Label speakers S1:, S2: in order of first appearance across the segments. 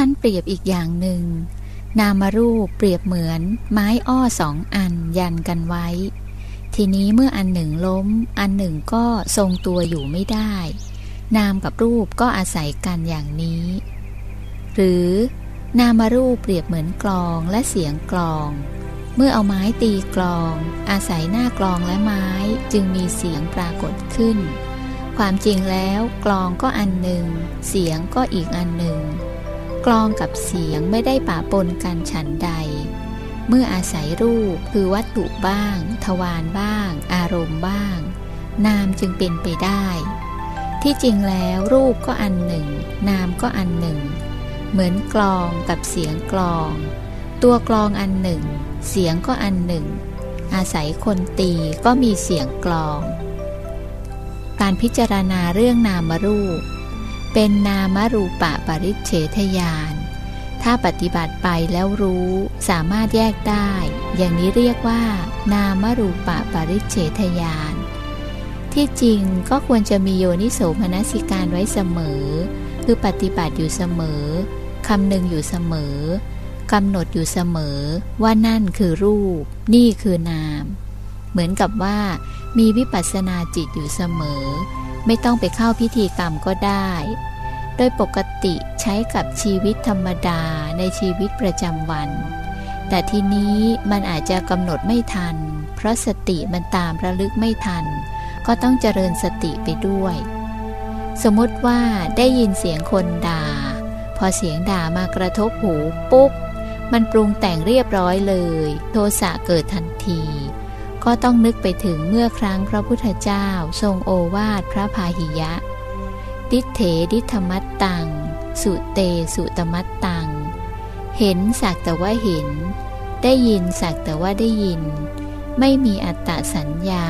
S1: ท่านเปรียบอีกอย่างหนึ่ง นามารูปเปรียบเหมือนไม้อ้อสองอันยันกันไว้ ทีนี้เมื่ออันหนึ่งล้ม อันหนึ่งก็ทรงตัวอยู่ไม่ได้ นามกับรูปก็อาศัยกันอย่างนี้ หรือ นามารูปเปรียบเหมือนกลองและเสียงกลอง เมื่อเอาไม้ตีกลอง อาศัยหน้ากลองและไม้จึงมีเสียงปรากฏขึ้น ความจริงแล้วกลองก็อันหนึ่ง เสียงก็อีกอันหนึ่ง ลองกับเสียงไม่ได้ป่าปนกันฉันใด เมื่ออาศัยรูปคือวัตถุบ้าง ทวารบ้าง อารมณ์บ้าง นามจึงเป็นไปได้ ที่จริงแล้วรูปก็อันหนึ่ง นามก็อันหนึ่ง เหมือนกลองกับเสียงกลอง ตัวกลองอันหนึ่ง เสียงก็อันหนึ่ง อาศัยคนตีก็มีเสียงกลอง การพิจารณาเรื่องนามรูป เป็นนามรูปะปริเฉทญาณ ถ้าปฏิบัติไปแล้วรู้สามารถแยกได้ อย่างนี้เรียกว่า นามรูปะปริเฉทญาณ ที่จริงก็ควรจะมีโยนิโสมนสิการไว้เสมอ คือปฏิบัติอยู่เสมอคำหนึ่งอยู่เสมอกำหนดอยู่เสมอว่านั่นคือรูป นี่คือนาม เหมือนกับว่ามีวิปัสสนาจิตอยู่เสมอ ไม่ต้องไปเข้าพิธีกรรมก็ได้ โดยปกติใช้กับชีวิตธรรมดาในชีวิตประจำวัน แต่ทีนี้มันอาจจะกำหนดไม่ทัน เพราะสติมันตามระลึกไม่ทัน ก็ต้องเจริญสติไปด้วย สมมติว่าได้ยินเสียงคนด่า พอเสียงด่ามากระทบหูปุ๊บ มันปรุงแต่งเรียบร้อยเลย โทสะเกิดทันที ก็ต้องนึกไปถึงเมื่อครั้งพระพุทธเจ้า ทรงโอวาทพระพาหิยะ ดิเถดิธรรมัตตัง สุเตสุตมัตตัง เห็นสักแต่ว่าเห็น ได้ยินสักแต่ว่าได้ยิน ไม่มีอัตตสัญญา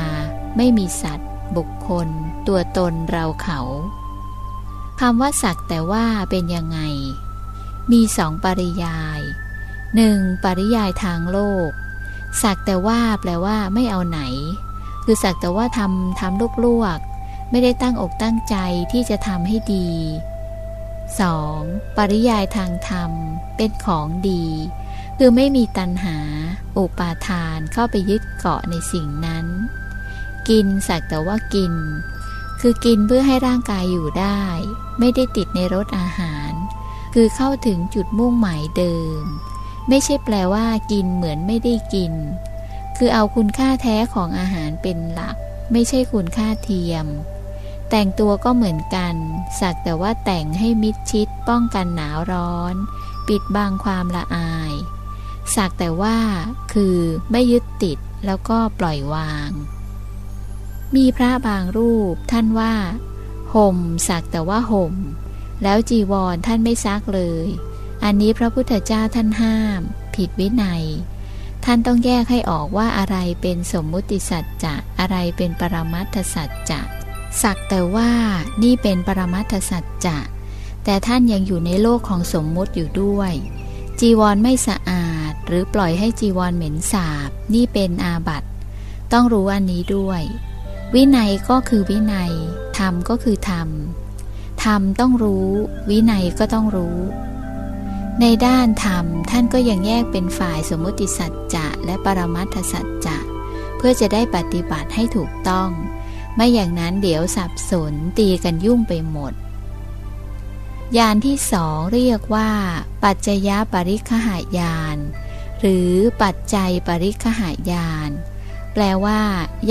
S1: ไม่มีสัตว์ บุคคล ตัวตนเราเขาคำว่าสักแต่ว่าเป็นยังไง มีสองปริยายหนึ่งปริยายทางโลก สักแต่ว่าแปลว่าไม่เอาไหน คือสักแต่ว่าทำทำลวกๆ ไม่ได้ตั้งอกตั้งใจที่จะทำให้ดี 2. ปริยายทางธรรมเป็นของดี คือไม่มีตัณหา อุปาทานเข้าไปยึดเกาะในสิ่งนั้น กินสักแต่ว่ากิน คือกินเพื่อให้ร่างกายอยู่ได้ ไม่ได้ติดในรสอาหาร คือเข้าถึงจุดมุ่งหมายเดิม ไม่ใช่แปลว่ากินเหมือนไม่ได้กิน คือเอาคุณค่าแท้ของอาหารเป็นหลัก ไม่ใช่คุณค่าเทียม แต่งตัวก็เหมือนกัน สักแต่ว่าแต่งให้มิดชิดป้องกันหนาวร้อน ปิดบังความละอาย สักแต่ว่าคือไม่ยึดติดแล้วก็ปล่อยวาง มีพระบางรูปท่านว่า ห่มสักแต่ว่าห่ม แล้วจีวรท่านไม่ซักเลย อันนี้พระพุทธเจ้าท่านห้าม ผิดวินัย ท่านต้องแยกให้ออกว่าอะไรเป็นสมมุติสัจจะอะไรเป็นปรมัตถสัจจะ สักแต่ว่านี่เป็นปรมัตถสัจจะแต่ท่านยังอยู่ในโลกของสมมุติอยู่ด้วย จีวรไม่สะอาด หรือปล่อยให้จีวรเหม็นสาบ นี่เป็นอาบัติต้องรู้อันนี้ด้วย วินัยก็คือวินัย ธรรมก็คือธรรม ธรรมต้องรู้ วินัยก็ต้องรู้ ในด้านธรรมท่านก็ยังแยกเป็นฝ่ายสมมติสัจจะและปรมัตถสัจจะเพื่อจะได้ปฏิบัติให้ถูกต้อง ไม่อย่างนั้นเดี๋ยวสับสนตีกันยุ่งไปหมด ยานที่สองเรียกว่า ปัจจยปริคหายาน หรือปัจจัยปริคหายาน แปลว่า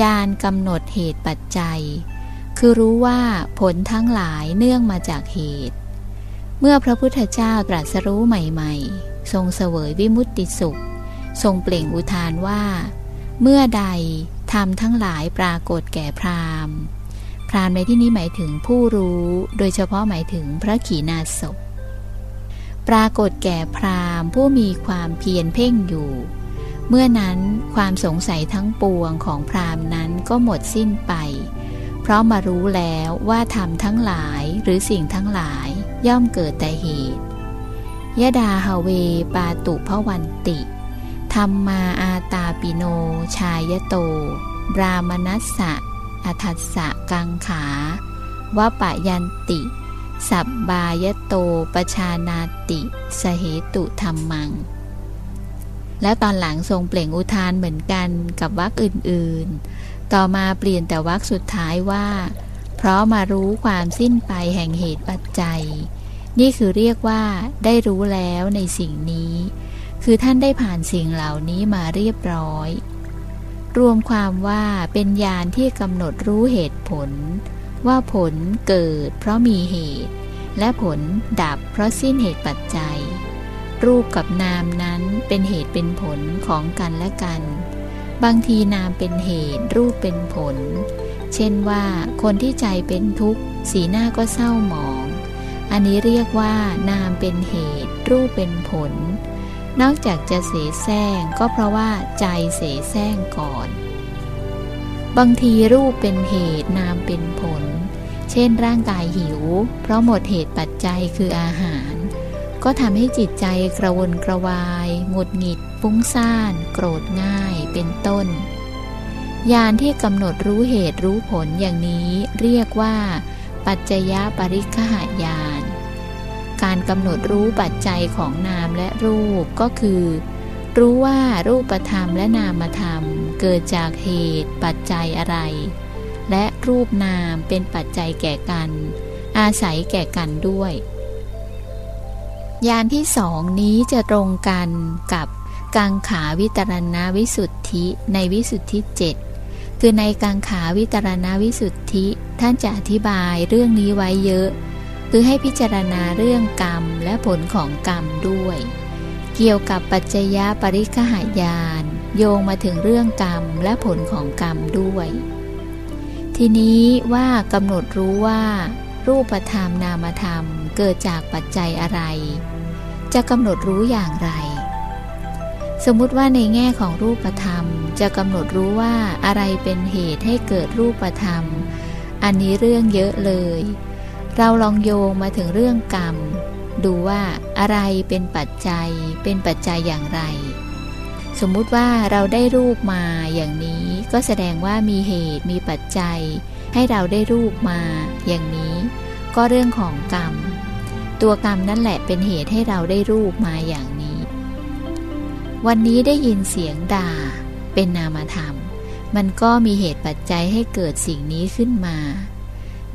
S1: ยานกำหนดเหตุปัจจัย คือรู้ว่าผลทั้งหลายเนื่องมาจากเหตุ เมื่อพระพุทธเจ้าตรัสรู้ใหม่ ๆ ทรงเสวยวิมุตติสุข ทรงเปล่งอุทานว่า เมื่อใด ธรรมทั้งหลายปรากฏแก่พราหมณ์ พราหมณ์ในที่นี้หมายถึงผู้รู้ โดยเฉพาะหมายถึงพระขีณาสพปรากฏแก่พราหมณ์ผู้มีความเพียรเพ่งอยู่ เมื่อนั้นความสงสัยทั้งปวงของพราหมณ์นั้นก็หมดสิ้นไป เพราะมารู้แล้วว่าธรรมทั้งหลายหรือสิ่งทั้งหลายย่อมเกิดแต่เหตุยดาฮาเวปาตุพวันติธรรมาอา ตาปิโน ชายโต บรามนัสสะอัทัสสะกังขาวปะยันติ สับบายโตปชานาติสเหตุธรรมัง แล้วตอนหลังทรงเปล่งอุทานเหมือนกันกับวรรคอื่นๆ ต่อมาเปลี่ยนแต่วรรคสุดท้ายว่า เพราะมารู้ความสิ้นไปแห่งเหตุปัจจัย นี่คือเรียกว่าได้รู้แล้วในสิ่งนี้ คือท่านได้ผ่านสิ่งเหล่านี้มาเรียบร้อย รวมความว่าเป็นญาณที่กำหนดรู้เหตุผล ว่าผลเกิดเพราะมีเหตุ และผลดับเพราะสิ้นเหตุปัจจัย รูปกับนามนั้นเป็นเหตุเป็นผลของกันและกัน บางทีนามเป็นเหตุรูปเป็นผล เช่นว่าคนที่ใจเป็นทุกข์ สีหน้าก็เศร้าหมอง อันนี้เรียกว่านามเป็นเหตุ รูปเป็นผล นอกจากจะเสแสร้งก็เพราะว่าใจเสแสร้งก่อน บางทีรูปเป็นเหตุนามเป็นผล เช่นร่างกายหิว เพราะหมดเหตุปัจจัยคืออาหาร ก็ทำให้จิตใจกระวนกระวายหงุดหงิดฟุ้งซ่าน โกรธง่าย เป็นต้นญาณที่กำหนดรู้เหตุรู้ผลอย่างนี้เรียกว่า ปัจจยปริคหายาน การกำหนดรู้ปัจจัยของนามและรูปก็คือ รู้ว่ารูปธรรมและนามธรรม เกิดจากเหตุปัจจัยอะไร และรูปนามเป็นปัจจัยแก่กัน อาศัยแก่กันด้วยยานที่สองนี้จะตรงกันกับกังขาวิตรณวิสุทธิในวิสุทธิเจ็ดคือในกังขาวิตรณวิสุทธิท่านจะอธิบายเรื่องนี้ไว้เยอะ คือให้พิจารณาเรื่องกรรมและผลของกรรมด้วย เกี่ยวกับปัจจยปริคหายาน โยงมาถึงเรื่องกรรมและผลของกรรมด้วย ทีนี้ว่ากำหนดรู้ว่า รูปธรรมนามธรรมเกิดจากปัจจัยอะไร จะกำหนดรู้อย่างไร สมมุติว่าในแง่ของรูปธรรม จะกำหนดรู้ว่าอะไรเป็นเหตุให้เกิดรูปธรรม อันนี้เรื่องเยอะเลย เราลองโยงมาถึงเรื่องกรรม ดูว่าอะไรเป็นปัจจัย เป็นปัจจัยอย่างไร สมมุติว่าเราได้รูปมาอย่างนี้ ก็แสดงว่ามีเหตุมีปัจจัย ให้เราได้รูปมาอย่างนี้ ก็เรื่องของกรรม ตัวกรรมนั่นแหละเป็นเหตุให้เราได้รูปมาอย่างนี้ วันนี้ได้ยินเสียงด่า เป็นนามธรรม มันก็มีเหตุปัจจัยให้เกิดสิ่งนี้ขึ้นมา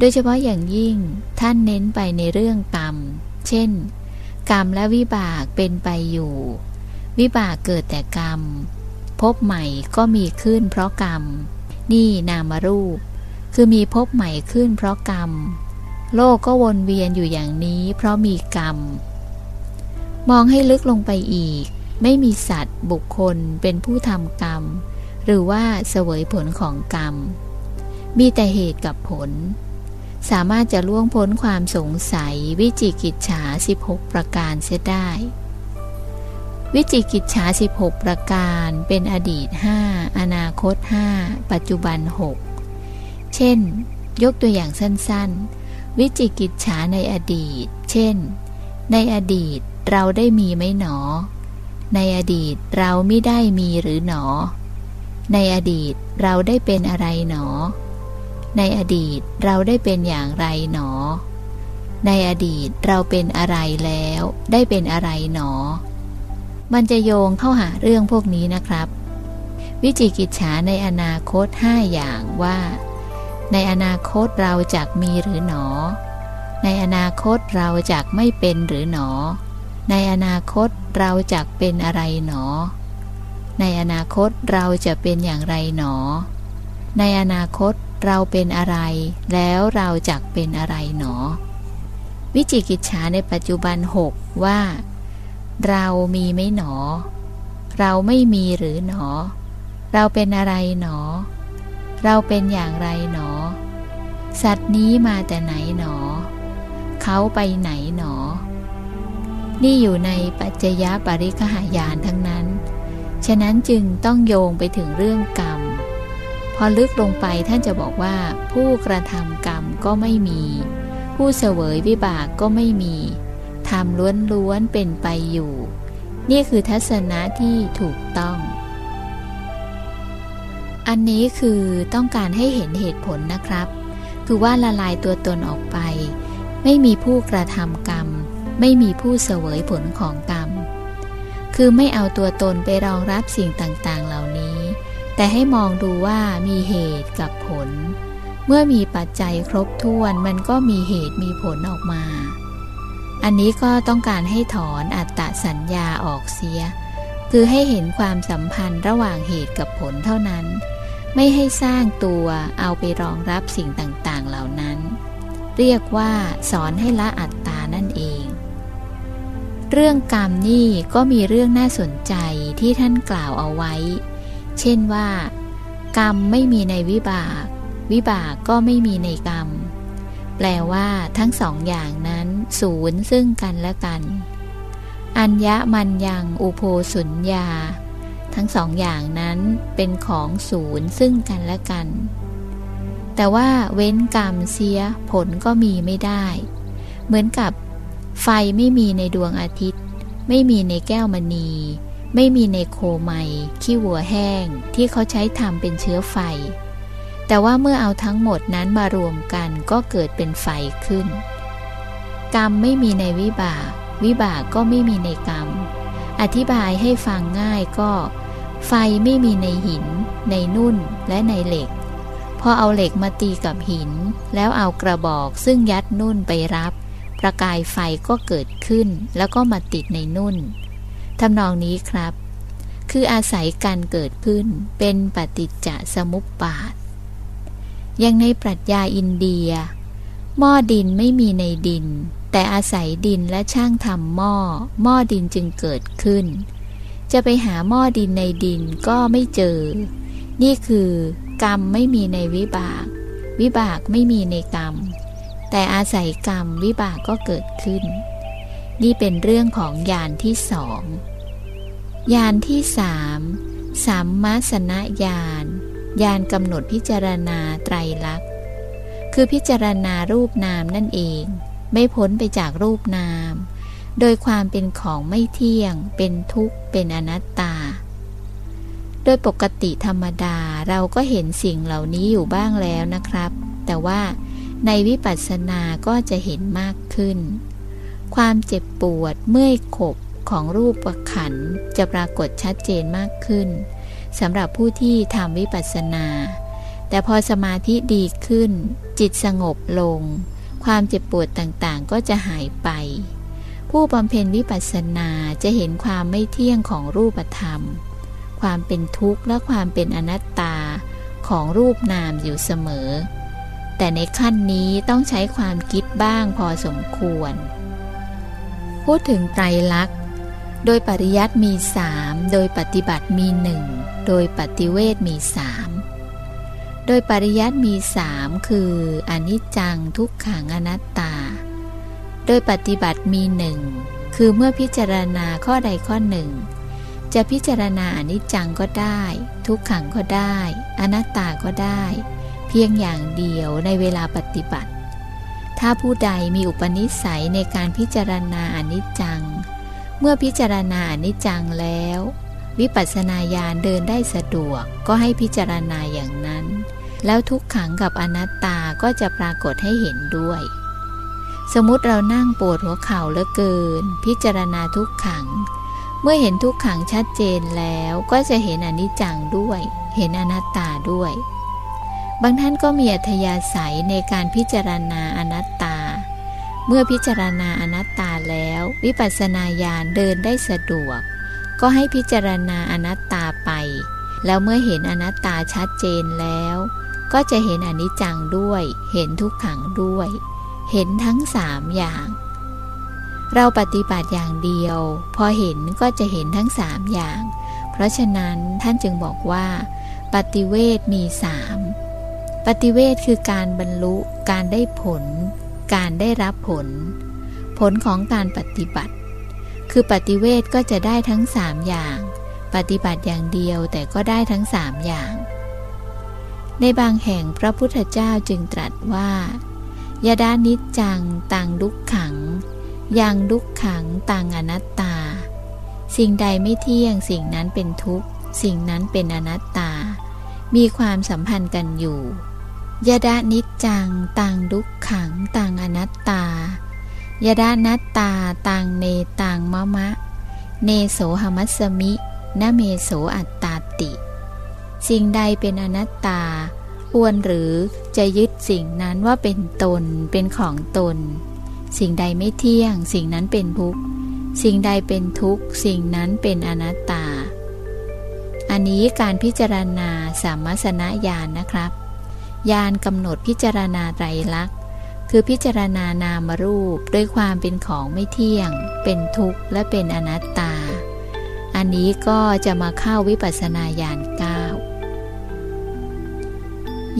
S1: ดยเฉพาะอย่างยิ่งท่านเน้นไปในเรื่องกรรม เช่น กรรมและวิบากเป็นไปอยู่ วิบากเกิดแต่กรรม พบใหม่ก็มีขึ้นเพราะกรรม นี่นามรูป คือมีพบใหม่ขึ้นเพราะกรรม โลกก็วนเวียนอยู่อย่างนี้ เพราะมีกรรม มองให้ลึกลงไปอีก ไม่มีสัตว์ บุคคลเป็นผู้ทำกรรม หรือว่าเสวยผลของกรรม มีแต่เหตุกับผล สามารถจะล่วงพ้นความสงสัยวิจิกิจฉา 16 ประการเสียได้ วิจิกิจฉา 16 ประการเป็นอดีต 5 อนาคต 5 ปัจจุบัน 6 เช่น ยกตัวอย่างสั้นๆ วิจิกิจฉาในอดีต เช่น ในอดีตเราได้มีไหมหนอ ในอดีตเราไม่ได้มีหรือหนอ ในอดีตเราได้เป็นอะไรหนอ ในอดีตเราได้เป็นอย่างไรหนอ ในอดีตเราเป็นอะไรแล้ว ได้เป็นอะไรหนอ มันจะโยงเข้าหาเรื่องพวกนี้นะครับ วิจิกิจฉาในอนาคตห้าอย่างว่า ในอนาคตเราจะมีหรือหนอ ในอนาคตเราจะไม่เป็นหรือหนอ ในอนาคตเราจะเป็นอะไรหนอ ในอนาคตเราจะเป็นอย่างไรหนอ ในอนาคตเราเป็นอะไร แล้วเราจักเป็นอะไรหนอ วิจิกิจฉาในปัจจุบันหกว่า เรามีไม่หนอ เราไม่มีหรือหนอ เราเป็นอะไรหนอ เราเป็นอย่างไรหนอ สัตว์นี้มาแต่ไหนหนอ เขาไปไหนหนอ นี่อยู่ในปัจจยปริคหายานทั้งนั้น ฉะนั้นจึงต้องโยงไปถึงเรื่องกรรม พอลึกลงไปท่านจะบอกว่า ผู้กระทำกรรมก็ไม่มี ผู้เสวยวิบากก็ไม่มีทำล้วนๆเป็นไปอยู่ นี่คือทัศนะที่ถูกต้อง อันนี้คือต้องการให้เห็นเหตุผลนะครับ คือว่าละลายตัวตนออกไป ไม่มีผู้กระทำกรรม ไม่มีผู้เสวยผลของกรรม คือไม่เอาตัวตนไปรองรับสิ่งต่างๆเหล แต่ให้มองดูว่ามีเหตุกับผล เมื่อมีปัจจัยครบถ้วนมันก็มีเหตุมีผลออกมา อันนี้ก็ต้องการให้ถอนอัตตสัญญาออกเสีย คือให้เห็นความสัมพันธ์ระหว่างเหตุกับผลเท่านั้น ไม่ให้สร้างตัวเอาไปรองรับสิ่งต่างๆเหล่านั้น เรียกว่าสอนให้ละอัตตานั่นเอง เรื่องกรรมนี่ก็มีเรื่องน่าสนใจที่ท่านกล่าวเอาไว้ เช่นว่า กรรมไม่มีในวิบาก วิบากก็ไม่มีในกรรม แปลว่าทั้งสองอย่างนั้นศูนย์ซึ่งกันและกัน อัญญะมันยังอุโพสุญญา ทั้งสองอย่างนั้นเป็นของศูนย์ซึ่งกันและกัน แต่ว่าเว้นกรรมเสียผลก็มีไม่ได้ เหมือนกับ ไฟไม่มีในดวงอาทิตย์ ไม่มีในแก้วมณี ไม่มีในโคไมขี้วัวแห้งที่เขาใช้ทำเป็นเชื้อไฟ แต่ว่าเมื่อเอาทั้งหมดนั้นมารวมกันก็เกิดเป็นไฟขึ้น กรรมไม่มีในวิบาก วิบากก็ไม่มีในกรรม อธิบายให้ฟังง่ายก็ ไฟไม่มีในหิน ในนุ่นและในเหล็ก พอเอาเหล็กมาตีกับหิน แล้วเอากระบอกซึ่งยัดนุ่นไปรับ ประกายไฟก็เกิดขึ้นแล้วก็มาติดในนุ่น ทำนองนี้ครับ คืออาศัยการเกิดขึ้นเป็นปฏิจจสมุปบาท อย่างในปรัชญาอินเดีย หม้อดินไม่มีในดิน แต่อาศัยดินและช่างทำหม้อ หม้อดินจึงเกิดขึ้น จะไปหาหม้อดินในดินก็ไม่เจอ นี่คือกรรมไม่มีในวิบาก วิบากไม่มีในกรรม แต่อาศัยกรรมวิบากก็เกิดขึ้น นี่เป็นเรื่องของยานที่สอง ยานที่สามสัมมาสนญาณญาณกำหนดพิจารณาไตรลักษณ์ คือพิจารณารูปนามนั่นเอง ไม่พ้นไปจากรูปนาม โดยความเป็นของไม่เที่ยง เป็นทุกข์ เป็นอนัตตา โดยปกติธรรมดาเราก็เห็นสิ่งเหล่านี้อยู่บ้างแล้วนะครับ แต่ว่าในวิปัสสนาก็จะเห็นมากขึ้น ความเจ็บปวด เมื่อยขบ ของรูปขันจะปรากฏชัดเจนมากขึ้นสำหรับผู้ที่ทำวิปัสสนา แต่พอสมาธิดีขึ้น จิตสงบลง ความเจ็บปวดต่างๆ ก็จะหายไป ผู้บำเพ็ญวิปัสสนาจะเห็นความไม่เที่ยงของรูปธรรม ความเป็นทุกข์และความเป็นอนัตตาของรูปนามอยู่เสมอ แต่ในขั้นนี้ต้องใช้ความคิดบ้างพอสมควร พูดถึงไตรลักษณ โดยปริยัติมีสามโดยปฏิบัติมีหนึ่งโดยปฏิเวทมีสามโดยปริยัติมีสามคืออนิจจังทุกขังอนัตตา โดยปฏิบัติมีหนึ่งคือเมื่อพิจารณาข้อใดข้อหนึ่ง จะพิจารณาอนิจจังก็ได้ ทุกขังก็ได้ อนัตตาก็ได้ เพียงอย่างเดียวในเวลาปฏิบัติ ถ้าผู้ใดมีอุปนิสัยในการพิจารณาอนิจจัง เมื่อพิจารณาอนิจจังแล้ว วิปัสสนาญาณเดินได้สะดวกก็ให้พิจารณาอย่างนั้น แล้วทุกขังกับอนัตตาก็จะปรากฏให้เห็นด้วย สมมติเรานั่งปวดหัวเข่าเหลือเกิน พิจารณาทุกขัง เมื่อเห็นทุกขังชัดเจนแล้วก็จะเห็นอนิจจังด้วย เห็นอนัตตาด้วย บางท่านก็มีอัธยาศัยในการพิจารณาอนัตตา เมื่อพิจารณาอนัตตาแล้ว วิปัสสนาญาณเดินได้สะดวก ก็ให้พิจารณาอนัตตาไป แล้วเมื่อเห็นอนัตตาชัดเจนแล้ว ก็จะเห็นอนิจจังด้วย เห็นทุกขังด้วย เห็นทั้งสามอย่าง เราปฏิบัติอย่างเดียว พอเห็นก็จะเห็นทั้งสามอย่าง เพราะฉะนั้นท่านจึงบอกว่า ปฏิเวทมีสามปฏิเวทคือการบรรลุการได้ผล การได้รับผล ผลของการปฏิบัติ คือปฏิเวทก็จะได้ทั้งสามอย่าง ปฏิบัติอย่างเดียวแต่ก็ได้ทั้งสามอย่าง ในบางแห่งพระพุทธเจ้าจึงตรัสว่ายาดานิจจังตังดุขขังย่างดุขขังต่างอนัตตา สิ่งใดไม่เที่ยงสิ่งนั้นเป็นทุกข์ สิ่งนั้นเป็นอนัตตา มีความสัมพันธ์กันอยู่ ยดานิจจังตังดุขขังตังอนัตตายดานัตตาตังเนตังมะมะ เนโสหมัสมินเมโสอัตตาติ สิ่งใดเป็นอนัตตาควรหรือจะยึดสิ่งนั้นว่าเป็นตนเป็นของตน สิ่งใดไม่เที่ยง สิ่งนั้นเป็นทุกข์สิ่งใดเป็นทุกข์สิ่งนั้นเป็นอนัตตา อันนี้การพิจารณาสามัสนญาณนนะครับ ญาณกำหนดพิจารณาไตรลักษณ์ คือพิจารณานามรูปด้วยความเป็นของไม่เที่ยง เป็นทุกข์และเป็นอนัตตา อันนี้ก็จะมาเข้าวิปัสสนาญาณเก้า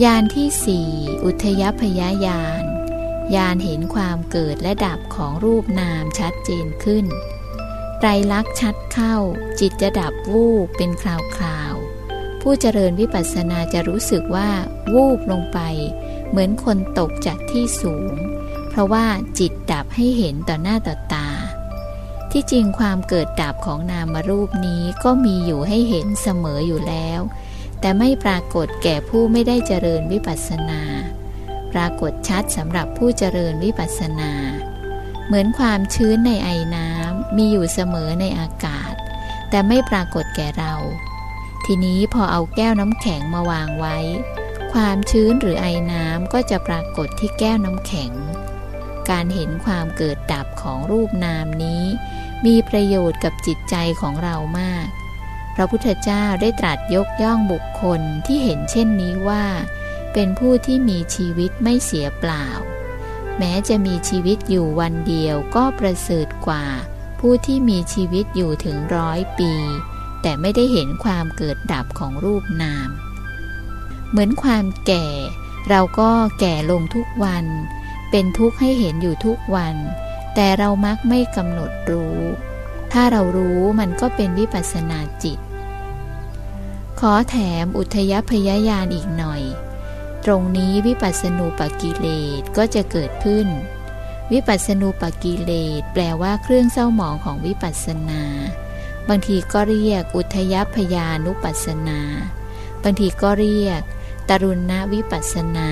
S1: ยานที่สี่อุทยพยายานยานเห็นความเกิดและดับของรูปนามชัดเจนขึ้นไตรลักษณ์ชัดเข้า จิตจะดับวูบเป็นคราว ผู้เจริญวิปัสสนาจะรู้สึกว่า วูบลงไป เหมือนคนตกจากที่สูง เพราะว่าจิตดับให้เห็นต่อหน้าต่อตา ที่จริงความเกิดดับของนามรูปนี้ก็มีอยู่ให้เห็นเสมออยู่แล้ว แต่ไม่ปรากฏแก่ผู้ไม่ได้เจริญวิปัสสนา ปรากฏชัดสำหรับผู้เจริญวิปัสสนา เหมือนความชื้นในไอน้ำมีอยู่เสมอในอากาศ แต่ไม่ปรากฏแก่เรา ทีนี้พอเอาแก้วน้ำแข็งมาวางไว้ ความชื้นหรือไอน้ำก็จะปรากฏที่แก้วน้ำแข็ง การเห็นความเกิดดับของรูปนามนี้ มีประโยชน์กับจิตใจของเรามาก พระพุทธเจ้าได้ตรัสยกย่องบุคคลที่เห็นเช่นนี้ว่า เป็นผู้ที่มีชีวิตไม่เสียเปล่า แม้จะมีชีวิตอยู่วันเดียวก็ประเสริฐกว่า ผู้ที่มีชีวิตอยู่ถึงร้อยปี แต่ไม่ได้เห็นความเกิดดับของรูปนาม เหมือนความแก่ เราก็แก่ลงทุกวัน เป็นทุกข์ให้เห็นอยู่ทุกวัน แต่เรามักไม่กำหนดรู้ ถ้าเรารู้มันก็เป็นวิปัสนาจิต ขอแถมอุทยพยายานอีกหน่อย ตรงนี้วิปัสนูปกิเลสก็จะเกิดขึ้นวิปัสนูปกิเลสแปลว่าเครื่องเศร้าหมองของวิปัสนา บางทีก็เรียกอุทยพยานุปัสนา บางทีก็เรียกตรุณวิปัสนา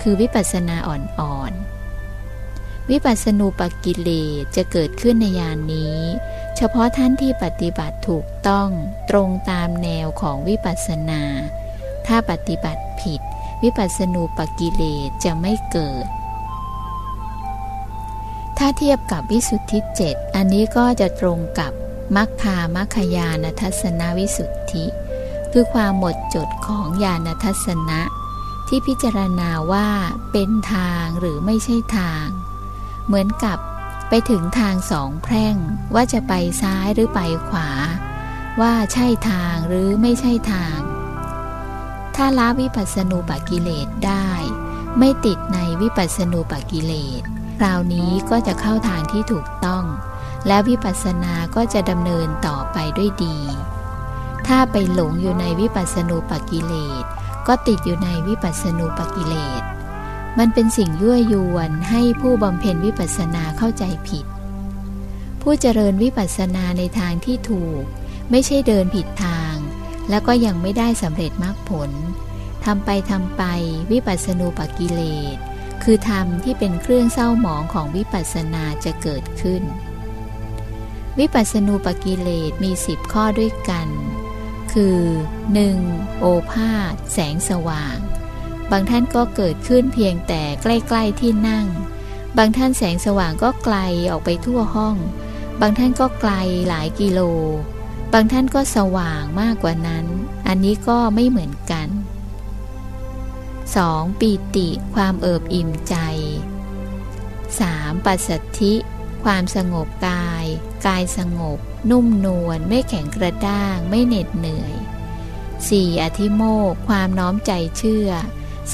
S1: คือวิปัสนาอ่อนๆ วิปัสนูปกิเลสจะเกิดขึ้นในยานนี้ เฉพาะท่านที่ปฏิบัติถูกต้องตรงตามแนวของวิปัสนา ถ้าปฏิบัติผิด วิปัสสนูปกิเลสจะไม่เกิด ถ้าเทียบกับวิสุทธิเจ็ดอันนี้ก็จะตรงกับ มัคคามัคคยานทัศนวิสุทธิ คือความหมดจดของญาณทัศนะ ที่พิจารณาว่าเป็นทางหรือไม่ใช่ทาง เหมือนกับไปถึงทางสองแพร่งว่าจะไปซ้ายหรือไปขวา ว่าใช่ทางหรือไม่ใช่ทาง ถ้าละวิปัสสนูปกิเลสได้ ไม่ติดในวิปัสสนูปกิเลสคราวนี้ก็จะเข้าทางที่ถูกต้อง และวิปัสสนาก็จะดำเนินต่อไปด้วยดี ถ้าไปหลงอยู่ในวิปัสสนูปกิเลส ก็ติดอยู่ในวิปัสสนูปกิเลส มันเป็นสิ่งยั่วยวนให้ผู้บำเพ็ญวิปัสสนาเข้าใจผิด ผู้เจริญวิปัสสนาในทางที่ถูก ไม่ใช่เดินผิดทาง แล้วก็ยังไม่ได้สำเร็จมรรคผลทำไปทำไปวิปัสสนูปกิเลส คือธรรมที่เป็นเครื่องเศร้าหมองของวิปัสสนาจะเกิดขึ้น วิปัสสนูปกิเลสมีสิบข้อด้วยกัน คือ 1. โอภาษแสงสว่าง บางท่านก็เกิดขึ้นเพียงแต่ใกล้ ๆที่นั่ง บางท่านแสงสว่างก็ไกลออกไปทั่วห้อง บางท่านก็ไกลหลายกิโล บางท่านก็สว่างมากกว่านั้น อันนี้ก็ไม่เหมือนกัน 2. ปีติความเอิบอิ่มใจ 3. ปัสสัทธิ ความสงบกาย กายสงบ นุ่มนวลไม่แข็งกระด้างไม่เหน็ดเหนื่อย 4. อธิโมกความน้อมใจเชื่อ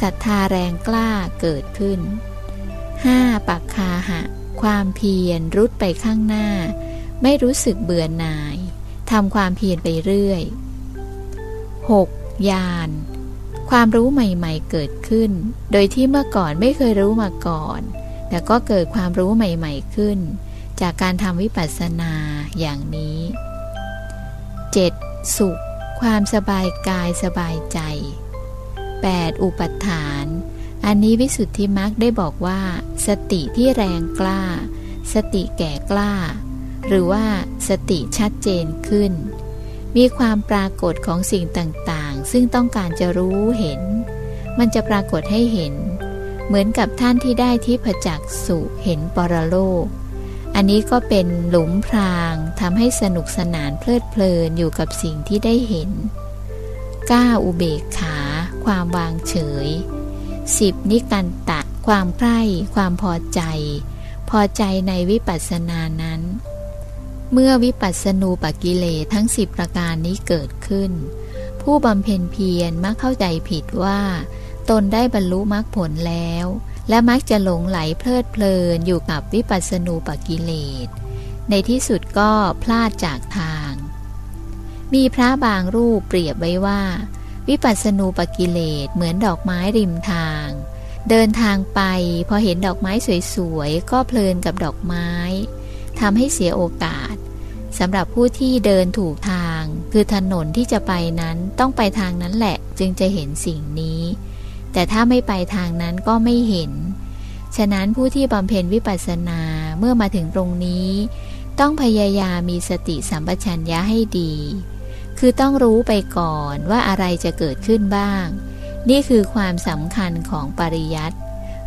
S1: ศรัทธาแรงกล้าเกิดขึ้น 5. ปักคาหะ ความเพียรรุดไปข้างหน้า ไม่รู้สึกเบื่อหน่ายทำความเพียรไปเรื่อย 6. ญาณความรู้ใหม่ๆเกิดขึ้น โดยที่เมื่อก่อนไม่เคยรู้มาก่อน แต่ก็เกิดความรู้ใหม่ๆขึ้น จากการทำวิปัสสนาอย่างนี้ 7. สุข ความสบายกายสบายใจ 8. อุปัฏฐาน อันนี้วิสุทธิมรรคได้บอกว่า สติที่แรงกล้า สติแก่กล้า หรือว่าสติชัดเจนขึ้น มีความปรากฏของสิ่งต่างๆ ซึ่งต้องการจะรู้เห็น มันจะปรากฏให้เห็น เหมือนกับท่านที่ได้ที่ผจักสุเห็นปรโลก อันนี้ก็เป็นหลุมพรางทำให้สนุกสนานเพลิดเพลินอยู่กับสิ่งที่ได้เห็น 9. อุเบกขา ความวางเฉย 10. นิกันตะ ความใคร่ความพอใจ พอใจในวิปัสสนานั้น เมื่อวิปัสสนูปกิเลทั้งสิบประการนี้เกิดขึ้น ผู้บำเพ็ญเพียรมักเข้าใจผิดว่า ตนได้บรรลุมรรคผลแล้ว และมักจะหลงไหลเพลิดเพลินอยู่กับวิปัสสนูปกิเลส ในที่สุดก็พลาดจากทาง มีพระบางรูปเปรียบไว้ว่า วิปัสสนูปกิเลสเหมือนดอกไม้ริมทาง เดินทางไปพอเห็นดอกไม้สวยๆ ก็เพลินกับดอกไม้ทำให้เสียโอกาสสำหรับผู้ที่เดินถูกทาง คือถนนที่จะไปนั้นต้องไปทางนั้นแหละจึงจะเห็นสิ่งนี้ แต่ถ้าไม่ไปทางนั้นก็ไม่เห็น ฉะนั้นผู้ที่บำเพ็ญวิปัสสนาเมื่อมาถึงตรงนี้ ต้องพยายามมีสติสัมปชัญญะให้ดี คือต้องรู้ไปก่อนว่าอะไรจะเกิดขึ้นบ้าง นี่คือความสำคัญของปริยัติ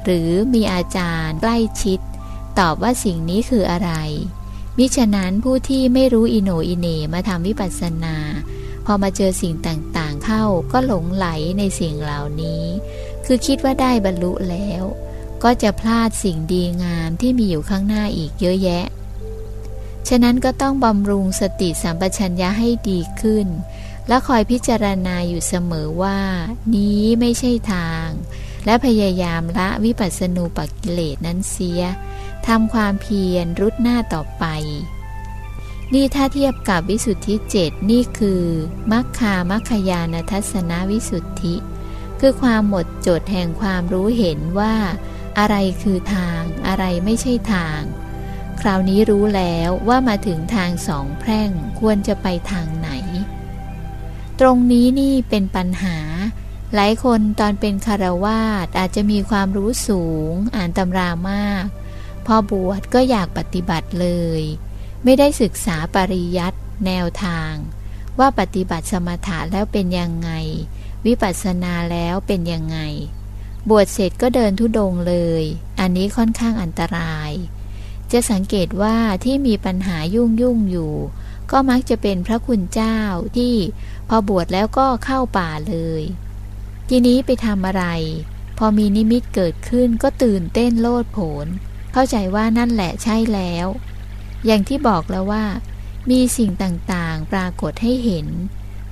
S1: หรือมีอาจารย์ใกล้ชิด ตอบว่าสิ่งนี้คืออะไร มิฉะนั้นผู้ที่ไม่รู้อิโนอิเนมาทำวิปัสสนา พอมาเจอสิ่งต่าง เข้าก็หลงไหลในสิ่งเหล่านี้ คือคิดว่าได้บรรลุแล้ว ก็จะพลาดสิ่งดีงามที่มีอยู่ข้างหน้าอีกเยอะแยะ ฉะนั้นก็ต้องบำรุงสติสัมปชัญญะให้ดีขึ้น และคอยพิจารณาอยู่เสมอว่า นี้ไม่ใช่ทาง และพยายามละวิปัสสนูปกิเลสนั้นเสียทำความเพียรรุดหน้าต่อไป นี่ถ้าเทียบกับวิสุทธิเจ็ดนี่คือมัคคามัคคยานทัศนวิสุทธิ คือความหมดจดแห่งความรู้เห็นว่า อะไรคือทาง อะไรไม่ใช่ทาง คราวนี้รู้แล้วว่ามาถึงทางสองแพร่งควรจะไปทางไหน ตรงนี้นี่เป็นปัญหา หลายคนตอนเป็นคารวาสอาจจะมีความรู้สูง อ่านตำรามาก พอบวชก็อยากปฏิบัติเลย ไม่ได้ศึกษาปริยัติแนวทาง ว่าปฏิบัติสมถะแล้วเป็นยังไง วิปัสสนาแล้วเป็นยังไง บวชเสร็จก็เดินทุดงเลย อันนี้ค่อนข้างอันตราย จะสังเกตว่าที่มีปัญหายุ่งยุ่งอยู่ ก็มักจะเป็นพระคุณเจ้าที่พอบวชแล้วก็เข้าป่าเลย ทีนี้ไปทำอะไร พอมีนิมิตเกิดขึ้นก็ตื่นเต้นโลดโผนเข้าใจว่านั่นแหละใช่แล้ว อย่างที่บอกแล้วว่า มีสิ่งต่างๆ ปรากฏให้เห็น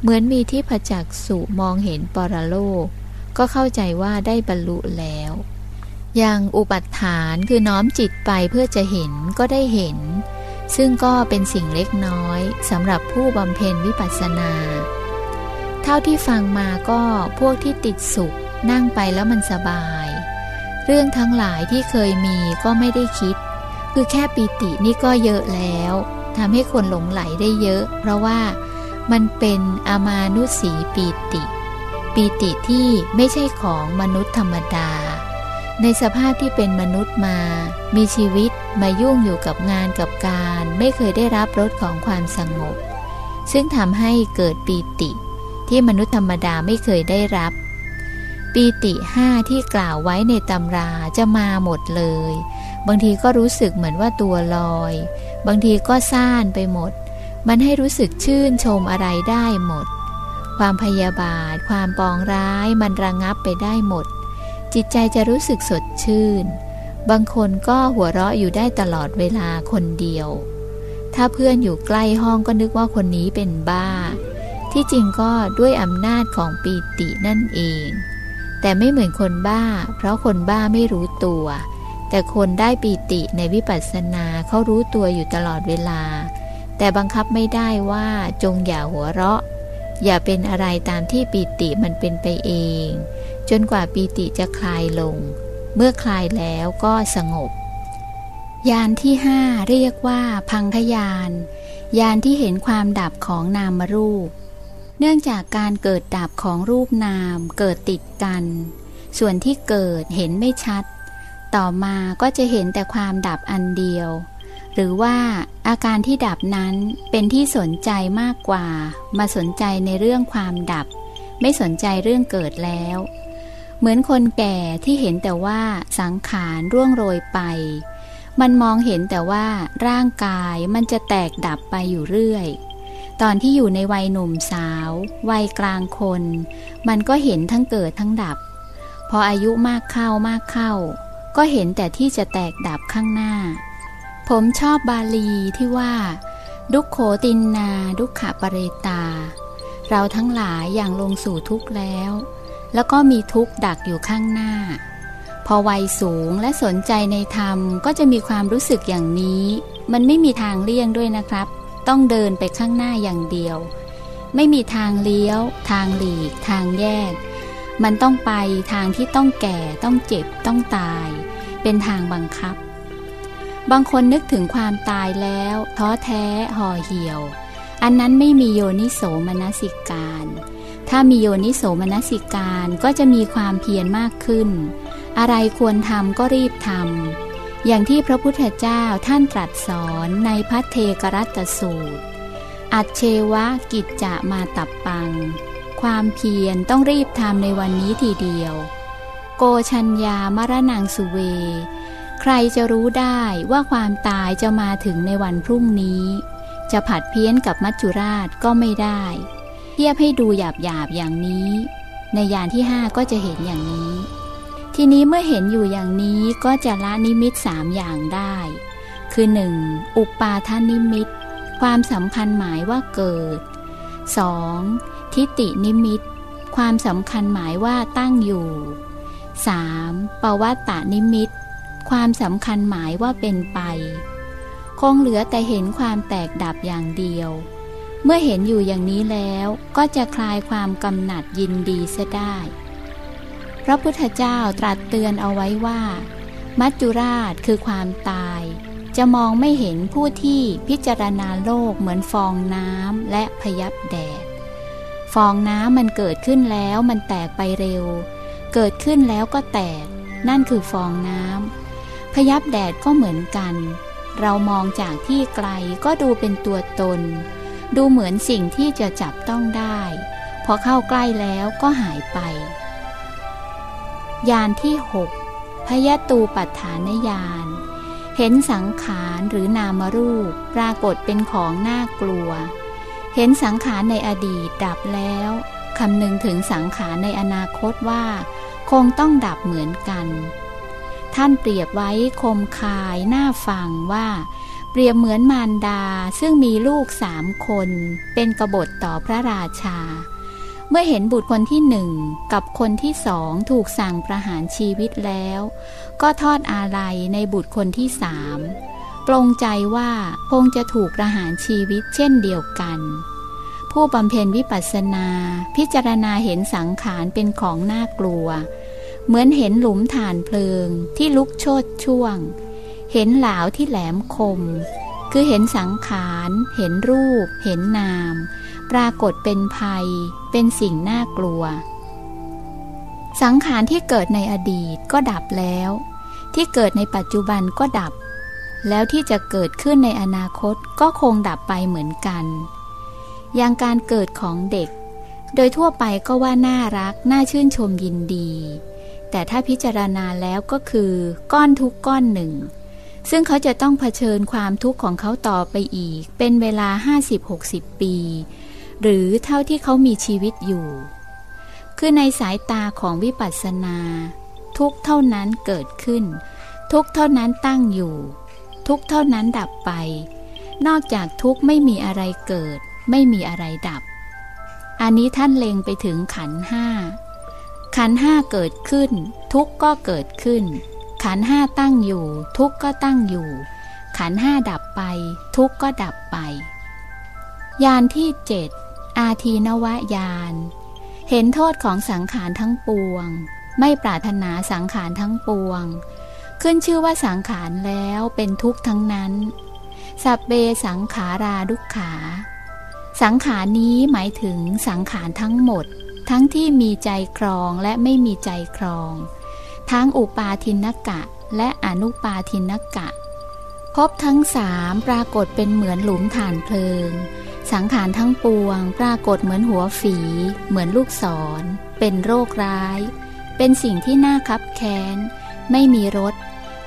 S1: เหมือนมีที่ผจักสุมองเห็นปรโลก ก็เข้าใจว่าได้บรรลุแล้ว อย่างอุปัฏฐานคือน้อมจิตไปเพื่อจะเห็นก็ได้เห็น ซึ่งก็เป็นสิ่งเล็กน้อยสำหรับผู้บำเพ็ญวิปัสสนา เท่าที่ฟังมาก็พวกที่ติดสุขนั่งไปแล้วมันสบาย เรื่องทั้งหลายที่เคยมีก็ไม่ได้คิด คือแค่ปีตินี่ก็เยอะแล้วทำให้คนหลงไหลได้เยอะ เพราะว่ามันเป็นอามานุสีปีติ ปีติที่ไม่ใช่ของมนุษย์ธรรมดา ในสภาพที่เป็นมนุษย์มา มีชีวิตมายุ่งอยู่กับงานกับการ ไม่เคยได้รับรสของความสงบ ซึ่งทำให้เกิดปีติ ที่มนุษย์ธรรมดาไม่เคยได้รับ ปีติห้าที่กล่าวไว้ในตำราจะมาหมดเลย บางทีก็รู้สึกเหมือนว่าตัวลอย บางทีก็ซ่านไปหมด มันให้รู้สึกชื่นชมอะไรได้หมด ความพยาบาท ความปองร้ายมันระงงับไปได้หมด จิตใจจะรู้สึกสดชื่น บางคนก็หัวเราะอยู่ได้ตลอดเวลาคนเดียว ถ้าเพื่อนอยู่ใกล้ห้องก็นึกว่าคนนี้เป็นบ้า ที่จริงก็ด้วยอำนาจของปีตินั่นเอง แต่ไม่เหมือนคนบ้า เพราะคนบ้าไม่รู้ตัว แต่คนได้ปีติในวิปัสสนาเขารู้ตัวอยู่ตลอดเวลา แต่บังคับไม่ได้ว่าจงอย่าหัวเราะ อย่าเป็นอะไรตามที่ปีติมันเป็นไปเอง จนกว่าปีติจะคลายลง เมื่อคลายแล้วก็สงบ ยานที่ห้าเรียกว่าพังคยานยานที่เห็นความดับของนามรูป เนื่องจากการเกิดดับของรูปนามเกิดติดกัน ส่วนที่เกิดเห็นไม่ชัด ต่อมาก็จะเห็นแต่ความดับอันเดียว หรือว่าอาการที่ดับนั้นเป็นที่สนใจมากกว่า มาสนใจในเรื่องความดับ ไม่สนใจเรื่องเกิดแล้ว เหมือนคนแก่ที่เห็นแต่ว่าสังขารร่วงโรยไป มันมองเห็นแต่ว่าร่างกายมันจะแตกดับไปอยู่เรื่อย ตอนที่อยู่ในวัยหนุ่มสาว วัยกลางคน มันก็เห็นทั้งเกิดทั้งดับ พออายุมากเข้ามากเข้า ก็เห็นแต่ที่จะแตกดับข้างหน้า ผมชอบบาลีที่ว่า ดุขโขตินนา ดุขขปเรตา เราทั้งหลายอย่างลงสู่ทุกข์แล้ว แล้วก็มีทุกข์ดักอยู่ข้างหน้า พอวัยสูงและสนใจในธรรมก็จะมีความรู้สึกอย่างนี้ มันไม่มีทางเลี่ยงด้วยนะครับ ต้องเดินไปข้างหน้าอย่างเดียว ไม่มีทางเลี้ยว ทางหลีก ทางแยก มันต้องไปทางที่ต้องแก่ ต้องเจ็บ ต้องตาย เป็นทางบังคับ บางคนนึกถึงความตายแล้วท้อแท้ห่อเหี่ยว อันนั้นไม่มีโยนิโสมนสิการ ถ้ามีโยนิโสมนสิการก็จะมีความเพียรมากขึ้น อะไรควรทำก็รีบทำ อย่างที่พระพุทธเจ้าท่านตรัสสอนในพัทเทกรัตสูตร อัจเชวะกิจจะมาตับปัง ความเพียรต้องรีบทำในวันนี้ทีเดียว โกชัญญามรณังสุเว ใครจะรู้ได้ว่าความตายจะมาถึงในวันพรุ่งนี้ จะผัดเพี้ยนกับมัจจุราชก็ไม่ได้ เทียบให้ดูหยาบๆอย่างนี้ ในยานที่ห้าก็จะเห็นอย่างนี้ ทีนี้เมื่อเห็นอยู่อย่างนี้ก็จะละนิมิตสามอย่างได้ คือ 1. อุปาทานิมิต ความสำคัญหมายว่าเกิด 2. ทิฏฐินิมิต ความสำคัญหมายว่าตั้งอยู่ 3. ปวัตตนิมิต ความสำคัญหมายว่าเป็นไป คงเหลือแต่เห็นความแตกดับอย่างเดียว เมื่อเห็นอยู่อย่างนี้แล้วก็จะคลายความกำหนัดยินดีเสียได้ พระพุทธเจ้าตรัสเตือนเอาไว้ว่า มัจจุราชคือความตาย จะมองไม่เห็นผู้ที่พิจารณาโลกเหมือนฟองน้ำและพยับแดด ฟองน้ำมันเกิดขึ้นแล้วมันแตกไปเร็ว เกิดขึ้นแล้วก็แตก นั่นคือฟองน้ำพยับแดดก็เหมือนกัน เรามองจากที่ไกลก็ดูเป็นตัวตน ดูเหมือนสิ่งที่จะจับต้องได้ พอเข้าใกล้แล้วก็หายไป ยานที่หกพยตูปัฏฐานยานเห็นสังขารหรือนามรูปปรากฏเป็นของน่ากลัว เห็นสังขารในอดีตดับแล้วคำนึงถึงสังขารในอนาคตว่า คงต้องดับเหมือนกัน ท่านเปรียบไว้คมคายหน้าฟังว่า เปรียบเหมือนมารดาซึ่งมีลูกสามคน เป็นกบฏต่อพระราชา เมื่อเห็นบุตรคนที่หนึ่งกับคนที่สองถูกสั่งประหารชีวิตแล้ว ก็ทอดอาลัยในบุตรคนที่สามปรงใจว่าคงจะถูกประหารชีวิตเช่นเดียวกัน ผู้บำเพ็ญวิปัสสนา พิจารณาเห็นสังขารเป็นของน่ากลัว เหมือนเห็นหลุมฐานเพลิงที่ลุกโชดช่วง เห็นหลาวที่แหลมคม คือเห็นสังขาร เห็นรูป เห็นนาม ปรากฏเป็นภัย เป็นสิ่งน่ากลัว สังขารที่เกิดในอดีตก็ดับแล้ว ที่เกิดในปัจจุบันก็ดับ แล้วที่จะเกิดขึ้นในอนาคตก็คงดับไปเหมือนกันอย่างการเกิดของเด็ก โดยทั่วไปก็ว่าน่ารัก น่าชื่นชมยินดี แต่ถ้าพิจารณาแล้วก็คือก้อนทุกก้อนหนึ่ง ซึ่งเขาจะต้องเผชิญความทุกข์ของเขาต่อไปอีก เป็นเวลา 50-60 ปี หรือเท่าที่เขามีชีวิตอยู่ คือในสายตาของวิปัสสนา ทุกเท่านั้นเกิดขึ้น ทุกเท่านั้นตั้งอยู่ ทุกเท่านั้นดับไป นอกจากทุกไม่มีอะไรเกิด ไม่มีอะไรดับ อันนี้ท่านเล็งไปถึงขันห้าขันห้าเกิดขึ้น ทุกก็เกิดขึ้น ขันห้าตั้งอยู่ ทุกก็ตั้งอยู่ ขันห้าดับไป ทุกก็ดับไปยานที่เจ็ด อาทีนวายาน เห็นโทษของสังขารทั้งปวง ไม่ปรารถนาสังขารทั้งปวง ขึ้นชื่อว่าสังขารแล้วเป็นทุกข์ทั้งนั้น สับเบสังขาราดุขขา สังขารนี้หมายถึงสังขารทั้งหมด ทั้งที่มีใจครองและไม่มีใจครอง ทั้งอุปาทินกะและอนุปาทินกะ พบทั้งสามปรากฏเป็นเหมือนหลุมฐานเพลิง สังขารทั้งปวง ปรากฏเหมือนหัวฝี เหมือนลูกศร เป็นโรคร้าย เป็นสิ่งที่น่าคับแค้น ไม่มีรส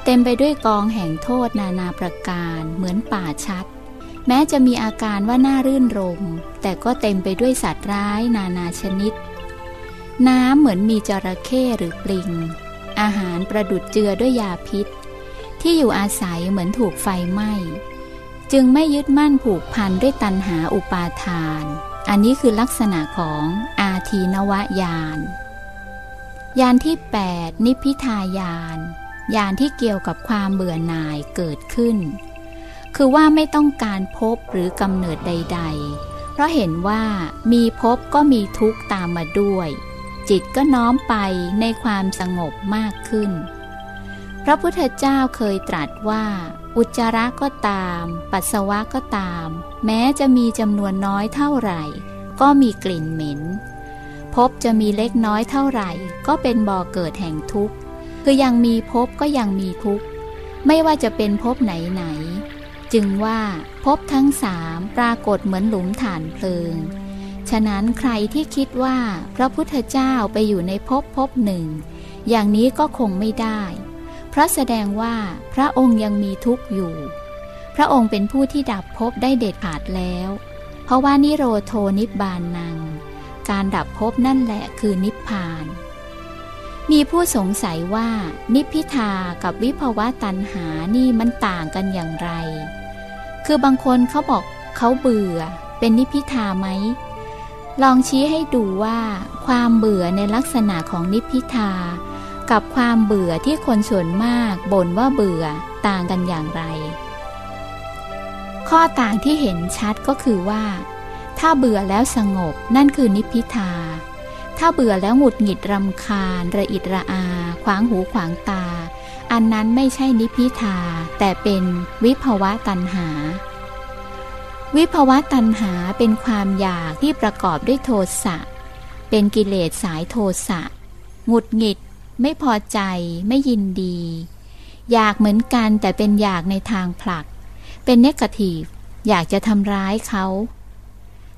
S1: เต็มไปด้วยกองแห่งโทษนานาประการเหมือนป่าชัด แม้จะมีอาการว่าน่ารื่นรม แต่ก็เต็มไปด้วยสัตว์ร้ายนานาชนิด น้ำเหมือนมีจระเข้หรือปลิง อาหารประดุดเจือด้วยยาพิษ ที่อยู่อาศัยเหมือนถูกไฟไหม้จึงไม่ยึดมั่นผูกพันด้วยตันหาอุปาทาน อันนี้คือลักษณะของอาทีนวายาน ยานที่ 8 นิพิทายาน ยานที่เกี่ยวกับความเบื่อหน่ายเกิดขึ้น คือว่าไม่ต้องการพบหรือกำเนิดใด ๆ เพราะเห็นว่ามีพบก็มีทุกข์ตามมาด้วย จิตก็น้อมไปในความสงบมากขึ้น ระพุทธเจ้าเคยตรัสว่า อุจจาระก็ตาม ปัสสาวะก็ตาม แม้จะมีจำนวนน้อยเท่าไหร่ ก็มีกลิ่นเหม็น พบจะมีเล็กน้อยเท่าไหร่ ก็เป็นบ่อเกิดแห่งทุกข์ คือยังมีพบก็ยังมีทุกข์ ไม่ว่าจะเป็นพบไหนไหน จึงว่าพบทั้งสามปรากฏเหมือนหลุมฐานเพลิง ฉะนั้นใครที่คิดว่าพระพุทธเจ้าไปอยู่ในภพภพหนึ่ง อย่างนี้ก็คงไม่ได้ ราะแสดงว่าพระองค์ยังมีทุกข์อยู่ พระองค์เป็นผู้ที่ดับภพได้เด็ดขาดแล้ว เพราะว่านิโรโทนิบานนังการดับภพนั่นแหละคือนิพพาน มีผู้สงสัยว่านิพพิทากับวิภวะตันหานี่มันต่างกันอย่างไร คือบางคนเขาบอกเขาเบื่อ เป็นนิพพิทาไหม ลองชี้ให้ดูว่า ความเบื่อในลักษณะของนิพิทา กับความเบื่อที่คนส่วนมากบ่นว่าเบื่อต่างกันอย่างไร ข้อต่างที่เห็นชัดก็คือว่า ถ้าเบื่อแล้วสงบนั่นคือนิพพิทา ถ้าเบื่อแล้วหงุดหงิดรำคาญ ระอิดระอา ขวางหูขวางตา อันนั้นไม่ใช่นิพิทา แต่เป็นวิภวะตัณหา วิภวะตัณหาเป็นความอยากที่ประกอบด้วยโทสะเป็นกิเลสสายโทสะหงุดหงิด ไม่พอใจไม่ยินดี อยากเหมือนกันแต่เป็นอยากในทางผลัก เป็นเนกาทีฟอยากจะทำร้ายเขา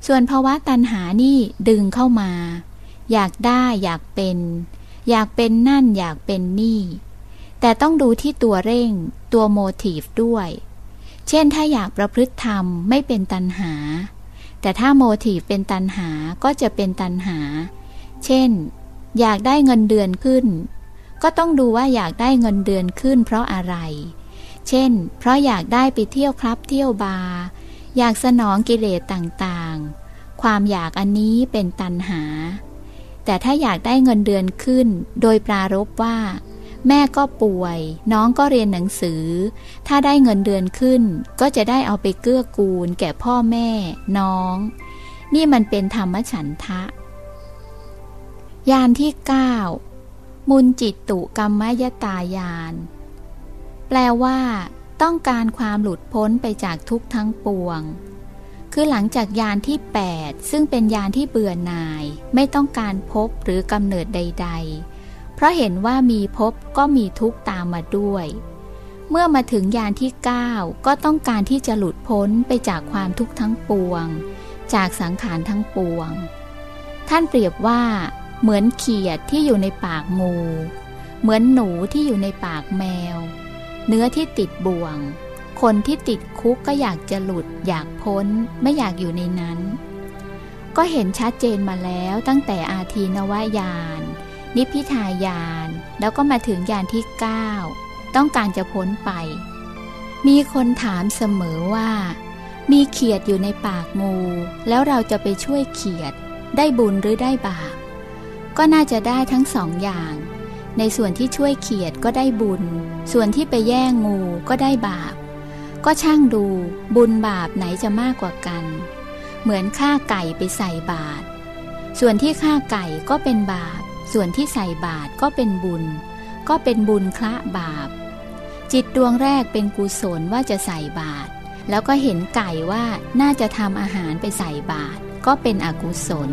S1: ส่วนภาวะตัณหานี่ดึงเข้ามา อยากได้อยากเป็น อยากเป็นนั่นอยากเป็นนี่ แต่ต้องดูที่ตัวเร่ง ตัวโมทีฟด้วย เช่นถ้าอยากประพฤติธรรมไม่เป็นตันหา แต่ถ้าโมทีฟเป็นตันหาก็จะเป็นตันหา เช่น อยากได้เงินเดือนขึ้น ก็ต้องดูว่าอยากได้เงินเดือนขึ้น เพราะอะไร เช่น เพราะอยากได้ไปเที่ยวครับเที่ยวบาร์อยากสนองกิเลสต่างๆ ความอยากอันนี้เป็นตันหา แต่ถ้าอยากได้เงินเดือนขึ้น โดยปรารบว่า แม่ก็ป่วย น้องก็เรียนหนังสือ ถ้าได้เงินเดือนขึ้น ก็จะได้เอาไปเกื้อกูล แก่พ่อแม่ น้อง นี่มันเป็นธรรมฉันทะ ยานที่ 9 มุนจิตตุกรรมยตายาน แปลว่า ต้องการความหลุดพ้นไปจากทุกทั้งปวง คือหลังจากยานที่ 8 ซึ่งเป็นยานที่เบื่อหน่าย ไม่ต้องการพบหรือกำเนิดใด ๆ เพราะเห็นว่ามีภพก็มีทุกตามมาด้วย เมื่อมาถึงยานที่ 9 ก็ต้องการที่จะหลุดพ้นไปจากความทุกข์ทั้งปวง จากสังขารทั้งปวง ท่านเปรียบว่า เหมือนเขียดที่อยู่ในปากงู เหมือนหนูที่อยู่ในปากแมว เนื้อที่ติดบ่วง คนที่ติดคุกก็อยากจะหลุด อยากพ้น ไม่อยากอยู่ในนั้น ก็เห็นชัดเจนมาแล้วตั้งแต่อาทีนวายาน นิพิทายาน แล้วก็มาถึงยานที่ 9 ต้องการจะพ้นไป มีคนถามเสมอว่า มีเขียดอยู่ในปากงู แล้วเราจะไปช่วยเขียด ได้บุญหรือได้บาป ก็น่าจะได้ทั้งสองอย่าง ในส่วนที่ช่วยเขียดก็ได้บุญ ส่วนที่ไปแย่งงูก็ได้บาป ก็ช่างดูบุญบาปไหนจะมากกว่ากัน เหมือนฆ่าไก่ไปใส่บาตรส่วนที่ฆ่าไก่ก็เป็นบาป ส่วนที่ใส่บาตรก็เป็นบุญ ก็เป็นบุญคละบาป จิตดวงแรกเป็นกุศลว่าจะใส่บาตรแล้วก็เห็นไก่ว่าน่าจะทำอาหารไปใส่บาตรก็เป็นอกุศล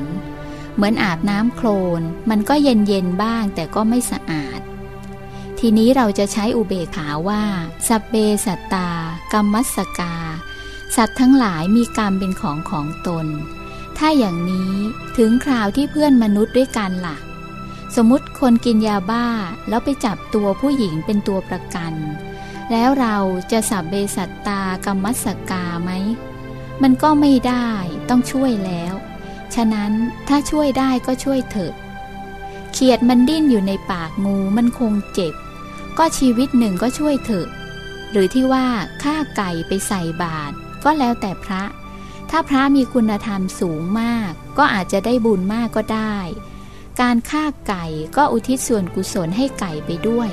S1: เหมือนอาบน้ำโคลน มันก็เย็นเย็นบ้างแต่ก็ไม่สะอาด ทีนี้เราจะใช้อุเบกขาว่า สัพเบสัตตา กรรมัสกา สัตว์ทั้งหลายมีกรรมเป็นของของตน ถ้าอย่างนี้ถึงคราวที่เพื่อนมนุษย์ด้วยกันละ่ะ สมมติคนกินยาบ้าแล้วไปจับตัวผู้หญิงเป็นตัวประกัน แล้วเราจะสับเบสัตตากรรมัสกาไหม มันก็ไม่ได้ต้องช่วยแล้ว ฉะนั้นถ้าช่วยได้ก็ช่วยเถิดเขียดมันดิ้นอยู่ในปากงูมันคงเจ็บ ก็ชีวิตหนึ่งก็ช่วยเถอะ หรือที่ว่าฆ่าไก่ไปใส่บาตรก็แล้วแต่พระ ถ้าพระมีคุณธรรมสูงมาก ก็อาจจะได้บุญมากก็ได้ การฆ่าไก่ก็อุทิศส่วนกุศลให้ไก่ไปด้วย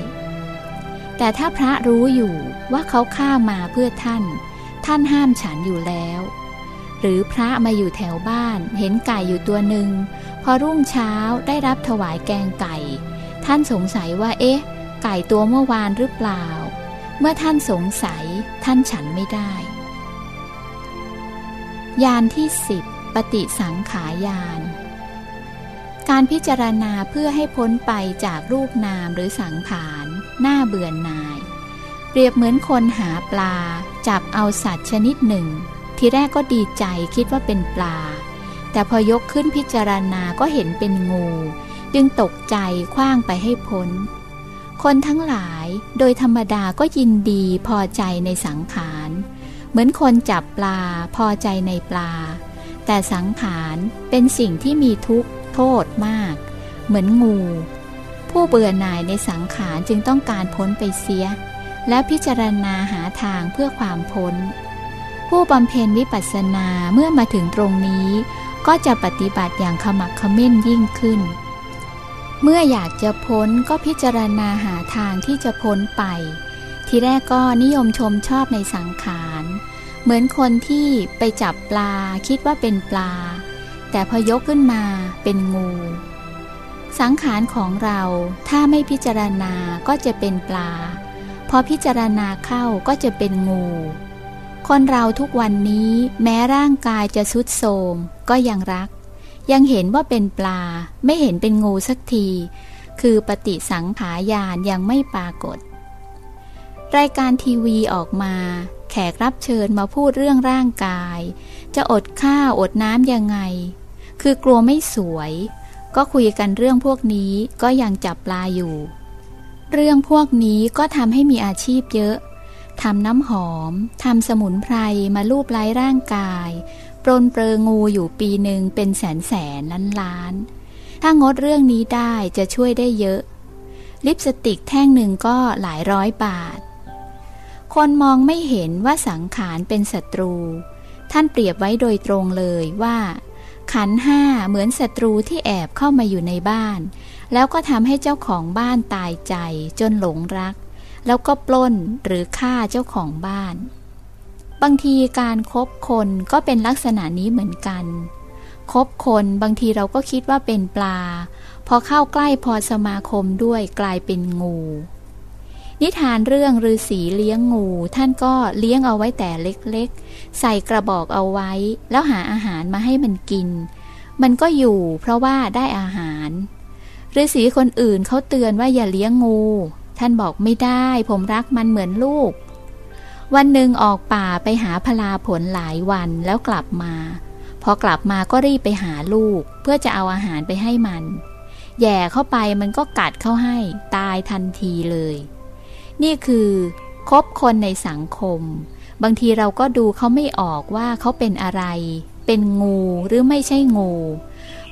S1: แต่ถ้าพระรู้อยู่ว่าเขาฆ่ามาเพื่อท่าน ท่านห้ามฉันอยู่แล้ว หรือพระมาอยู่แถวบ้าน เห็นไก่อยู่ตัวหนึ่ง พอรุ่งเช้าได้รับถวายแกงไก่ ท่านสงสัยว่า เอ๊ะ ไก่ตัวเมื่อวานหรือเปล่า เมื่อท่านสงสัยท่านฉันไม่ได้ ยานที่สิบปฏิสังขายานการพิจารณาเพื่อให้พ้นไปจากรูปนามหรือสังขารหน้าเบื่อหน่าย เปรียบเหมือนคนหาปลา จับเอาสัตว์ชนิดหนึ่ง ทีแรกก็ดีใจคิดว่าเป็นปลา แต่พอยกขึ้นพิจารณาก็เห็นเป็นงู จึงตกใจคว้างไปให้พ้น คนทั้งหลายโดยธรรมดาก็ยินดีพอใจในสังขาร เหมือนคนจับปลาพอใจในปลา แต่สังขารเป็นสิ่งที่มีทุกข์โทษมาก เหมือนงู ผู้เบื่อหน่ายในสังขารจึงต้องการพ้นไปเสีย และพิจารณาหาทางเพื่อความพ้น ผู้บำเพ็ญวิปัสสนาเมื่อมาถึงตรงนี้ ก็จะปฏิบัติอย่างขมักขม้นยิ่งขึ้น เมื่ออยากจะพ้นก็พิจารณาหาทางที่จะพ้นไป ทีแรกก็นิยมชมชอบในสังขาร เหมือนคนที่ไปจับปลาคิดว่าเป็นปลา แต่พอยกขึ้นมาเป็นงู สังขารของเราถ้าไม่พิจารณาก็จะเป็นปลา พอพิจารณาเข้าก็จะเป็นงู คนเราทุกวันนี้แม้ร่างกายจะสุดโทรมก็ยังรัก ยังเห็นว่าเป็นปลา ไม่เห็นเป็นงูสักที คือปฏิสังขายานยังไม่ปรากฏ รายการทีวีออกมา แขกรับเชิญมาพูดเรื่องร่างกาย จะอดข้าวอดน้ำยังไง คือกลัวไม่สวย ก็คุยกันเรื่องพวกนี้ก็ยังจับปลาอยู่ เรื่องพวกนี้ก็ทำให้มีอาชีพเยอะ ทำน้ำหอม ทำสมุนไพรมาลูบไล้ร่างกาย ปรนเปรองูอยู่ปีหนึ่งเป็นแสนแสนล้านล้าน ถ้างดเรื่องนี้ได้จะช่วยได้เยอะ ลิปสติกแท่งหนึ่งก็หลายร้อยบาท คนมองไม่เห็นว่าสังขารเป็นศัตรู ท่านเปรียบไว้โดยตรงเลยว่า ขันห้าเหมือนศัตรูที่แอบเข้ามาอยู่ในบ้าน แล้วก็ทำให้เจ้าของบ้านตายใจจนหลงรัก แล้วก็ปล้นหรือฆ่าเจ้าของบ้าน บางทีการครบคนก็เป็นลักษณะนี้เหมือนกันคบคนบางทีเราก็คิดว่าเป็นปลา พอเข้าใกล้พอสมาคมด้วยกลายเป็นงู นิทานเรื่องฤาษีเลี้ยงงู ท่านก็เลี้ยงเอาไว้แต่เล็กๆ ใส่กระบอกเอาไว้ แล้วหาอาหารมาให้มันกิน มันก็อยู่เพราะว่าได้อาหารฤาษีคนอื่นเขาเตือนว่าอย่าเลี้ยงงู ท่านบอกไม่ได้ ผมรักมันเหมือนลูก วันหนึ่งออกป่าไปหาพลาผลหลายวันแล้วกลับมา พอกลับมาก็รีบไปหาลูก เพื่อจะเอาอาหารไปให้มัน แย่เข้าไปมันก็กัดเข้าให้ ตายทันทีเลย นี่คือคบคนในสังคม บางทีเราก็ดูเขาไม่ออกว่าเขาเป็นอะไร เป็นงูหรือไม่ใช่งู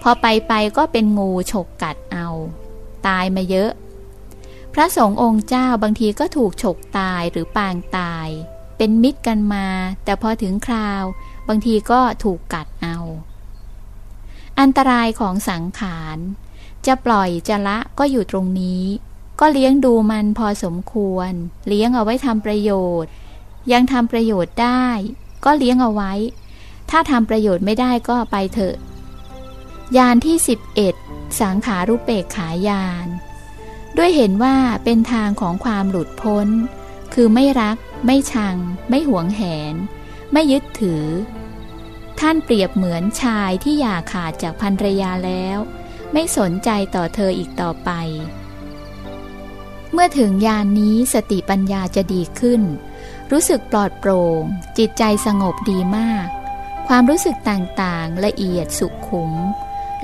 S1: พอไปไปก็เป็นงูฉกกัดเอา ตายมาเยอะ พระสงฆ์องค์เจ้าบางทีก็ถูกฉกตายหรือปางตาย เป็นมิตรกันมา แต่พอถึงคราว บางทีก็ถูกกัดเอา อันตรายของสังขาร จะปล่อยจะละก็อยู่ตรงนี้ ก็เลี้ยงดูมันพอสมควร เลี้ยงเอาไว้ทำประโยชน์ ยังทำประโยชน์ได้ ก็เลี้ยงเอาไว้ ถ้าทำประโยชน์ไม่ได้ก็ไปเถอะยานที่ 11 สังขารุปเปกขายาน ด้วยเห็นว่าเป็นทางของความหลุดพ้น คือไม่รัก ไม่ชัง ไม่หวงแหน ไม่ยึดถือ ท่านเปรียบเหมือนชายที่อย่าขาดจากภรรยาแล้ว ไม่สนใจต่อเธออีกต่อไป เมื่อถึงยานนี้สติปัญญาจะดีขึ้น รู้สึกปลอดโปร่ง จิตใจสงบดีมาก ความรู้สึกต่างๆ ละเอียดสุขุม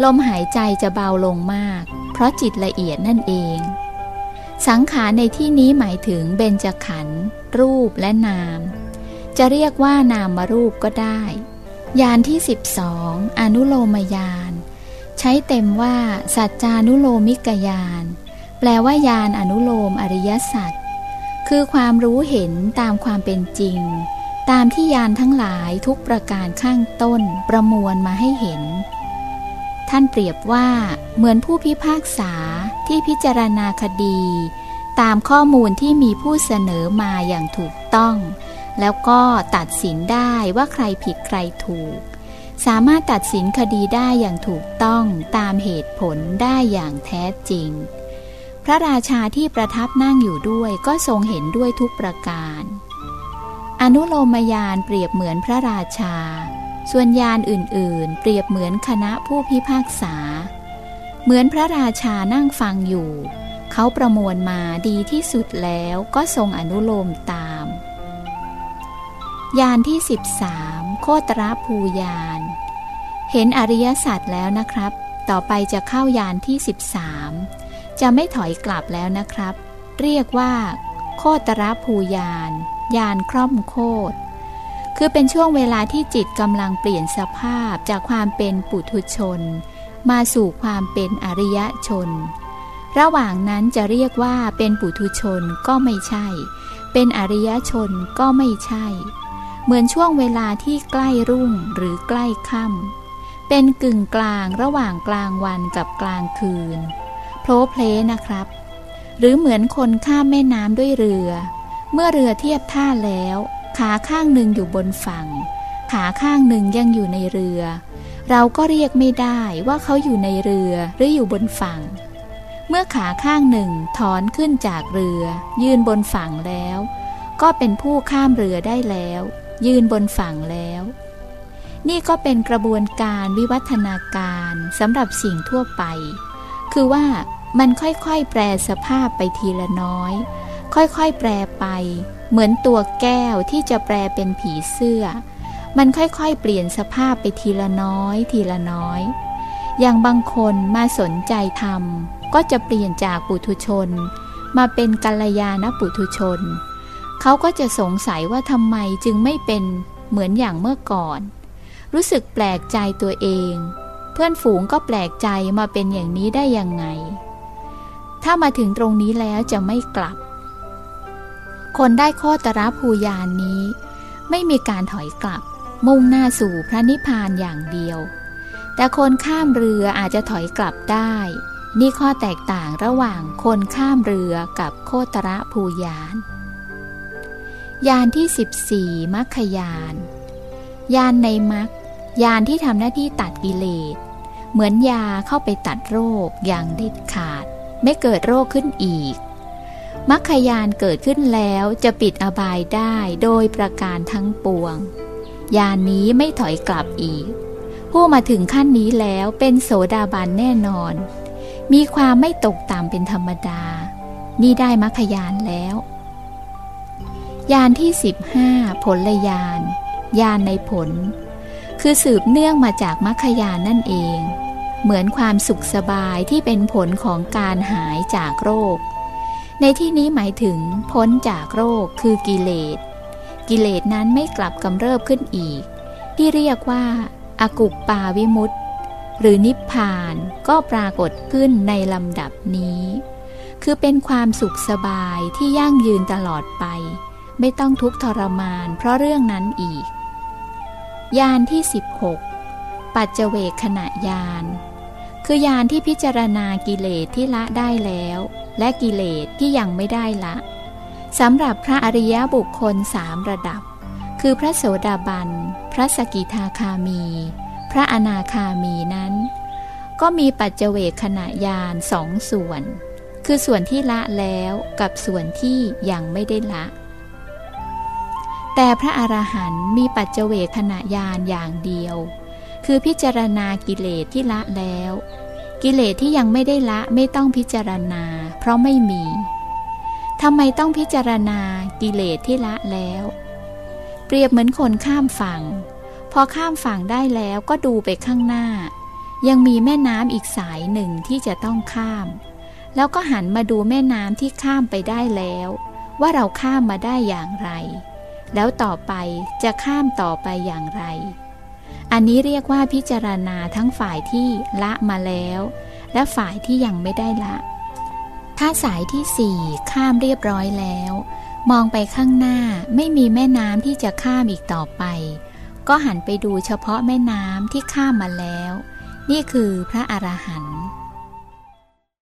S1: ลมหายใจจะเบาลงมาก เพราะจิตละเอียดนั่นเอง สังขารในที่นี้หมายถึงเบญจขันธ์รูปและนาม จะเรียกว่านามมารูปก็ได้ ยานที่ 12 อนุโลมยาน ใช้เต็มว่า สัจจานุโลมิกยาน แปลว่ายานอนุโลมอริยสัจคือความรู้เห็นตามความเป็นจริง ตามที่ยานทั้งหลายทุกประการข้างต้นประมวลมาให้เห็น ท่านเปรียบว่าเหมือนผู้พิพากษาที่พิจารณาคดี ตามข้อมูลที่มีผู้เสนอมาอย่างถูกต้อง แล้วก็ตัดสินได้ว่าใครผิดใครถูก สามารถตัดสินคดีได้อย่างถูกต้องตามเหตุผลได้อย่างแท้จริง พระราชาที่ประทับนั่งอยู่ด้วยก็ทรงเห็นด้วยทุกประการ อนุโลมยานเปรียบเหมือนพระราชา ส่วนยานอื่นๆ เปรียบเหมือนคณะผู้พิพากษา เหมือนพระราชานั่งฟังอยู่ เขาประมวลมาดีที่สุดแล้วก็ทรงอนุโลมตาม ยานที่ 13 โคตรภูยาน เห็นอริยสัจแล้วนะครับ ต่อไปจะเข้ายานที่ 13 จะไม่ถอยกลับแล้วนะครับ เรียกว่า โคตรภูยาน ยานคร่อมโคตร คือเป็นช่วงเวลาที่จิตกำลังเปลี่ยนสภาพจากความเป็นปุถุชน มาสู่ความเป็นอริยชน ระหว่างนั้นจะเรียกว่าเป็นปุถุชนก็ไม่ใช่ เป็นอริยชนก็ไม่ใช่ เหมือนช่วงเวลาที่ใกล้รุ่งหรือใกล้ค่ำเป็นกึ่งกลางระหว่างกลางวันกับกลางคืนโพลเพลนะครับ หรือเหมือนคนข้ามแม่น้ำด้วยเรือ เมื่อเรือเทียบท่าแล้ว ขาข้างหนึ่งอยู่บนฝั่ง ขาข้างหนึ่งยังอยู่ในเรือ เราก็เรียกไม่ได้ว่าเขาอยู่ในเรือหรืออยู่บนฝั่ง เมื่อขาข้างหนึ่งถอนขึ้นจากเรือ ยืนบนฝั่งแล้ว ก็เป็นผู้ข้ามเรือได้แล้ว ยืนบนฝั่งแล้ว นี่ก็เป็นกระบวนการวิวัฒนาการสำหรับสิ่งทั่วไป คือว่ามันค่อยๆ แปรสภาพไปทีละน้อย ค่อยๆ แปรไป เหมือนตัวแก้วที่จะแปลเป็นผีเสื้อ มันค่อยๆ เปลี่ยนสภาพไปทีละน้อย ทีละน้อย อย่างบางคนมาสนใจธรรม ก็จะเปลี่ยนจากปุถุชน มาเป็นกัลยาณปุถุชน เขาก็จะสงสัยว่าทำไมจึงไม่เป็นเหมือนอย่างเมื่อก่อน รู้สึกแปลกใจตัวเอง เพื่อนฝูงก็แปลกใจมาเป็นอย่างนี้ได้ยังไง ถ้ามาถึงตรงนี้แล้วจะไม่กลับ คนได้โคตรภูยานนี้ ไม่มีการถอยกลับ มุ่งหน้าสู่พระนิพพานอย่างเดียว แต่คนข้ามเรืออาจจะถอยกลับได้ นี่ข้อแตกต่างระหว่างคนข้ามเรือกับโคตรภูยาน ยานที่ 14 มัคคยาน ยานในมัคยานที่ทำหน้าที่ตัดกิเลส เหมือนยาเข้าไปตัดโรคอย่างเด็ดขาด ไม่เกิดโรคขึ้นอีก มัคคยานเกิดขึ้นแล้วจะปิดอบายได้โดยประการทั้งปวง ยานนี้ไม่ถอยกลับอีก ผู้มาถึงขั้นนี้แล้วเป็นโสดาบันแน่นอน มีความไม่ตกต่ำเป็นธรรมดา นี่ได้มัคคยานแล้ว ยานที่ 15 ผลลยาน ยานในผล คือสืบเนื่องมาจากมัคคยานนั่นเอง เหมือนความสุขสบายที่เป็นผลของการหายจากโรค ในที่นี้หมายถึงพ้นจากโรคคือกิเลส กิเลสนั้นไม่กลับกำเริบขึ้นอีก ที่เรียกว่าอากุปปาวิมุตต์หรือนิพพานก็ปรากฏขึ้นในลำดับนี้ คือเป็นความสุขสบายที่ยั่งยืนตลอดไป ไม่ต้องทุกข์ทรมานเพราะเรื่องนั้นอีกยานที่ 16 ปัจเจเวกขณะยาน คือยานที่พิจารณากิเลสที่ละได้แล้ว และกิเลสที่ยังไม่ได้ละสำหรับพระอริยบุคคลสามระดับ คือพระโสดาบัน พระสกิทาคามี พระอนาคามีนั้น ก็มีปัจเจเวขณะยานสองส่วน คือส่วนที่ละแล้วกับส่วนที่ยังไม่ได้ละ แต่พระอรหันต์มีปัจเจเวขณะยานอย่างเดียว คือพิจารณากิเลสที่ละแล้ว กิเลสที่ยังไม่ได้ละไม่ต้องพิจารณา เพราะไม่มีทำไมต้องพิจารณากิเลสที่ละแล้ว เปรียบเหมือนคนข้ามฝั่ง พอข้ามฝั่งได้แล้วก็ดูไปข้างหน้า ยังมีแม่น้ำอีกสายหนึ่งที่จะต้องข้าม แล้วก็หันมาดูแม่น้ำที่ข้ามไปได้แล้ว ว่าเราข้ามมาได้อย่างไร แล้วต่อไปจะข้ามต่อไปอย่างไร อันนี้เรียกว่าพิจารณาทั้งฝ่ายที่ละมาแล้ว และฝ่ายที่ยังไม่ได้ละ ถ้าสายที่สี่ข้ามเรียบร้อยแล้ว มองไปข้างหน้าไม่มีแม่น้ำที่จะข้ามอีกต่อไป ก็หันไปดูเฉพาะแม่น้ำที่ข้ามมาแล้ว นี่คือพระอรหันต์